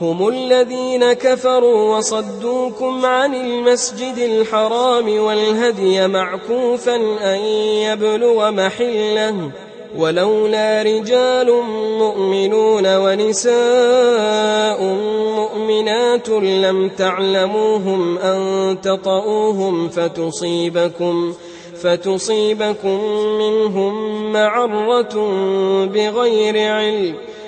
هم الذين كفروا وصدوكم عن المسجد الحرام والهدي معكوفا أن يبلغ محله ولولا رجال مؤمنون ونساء مؤمنات لم تعلموهم أن تطؤوهم فتصيبكم فتصيبكم منهم معرة بغير علم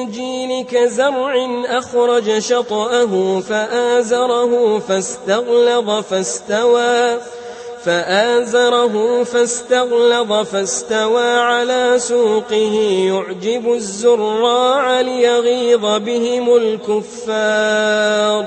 الإنجيل كزرع أخرج شطأه فآزره فاستغلظ فاستوى فآزره فاستغلظ فاستوى على سوقه يعجب الزراع ليغيظ بهم الكفار.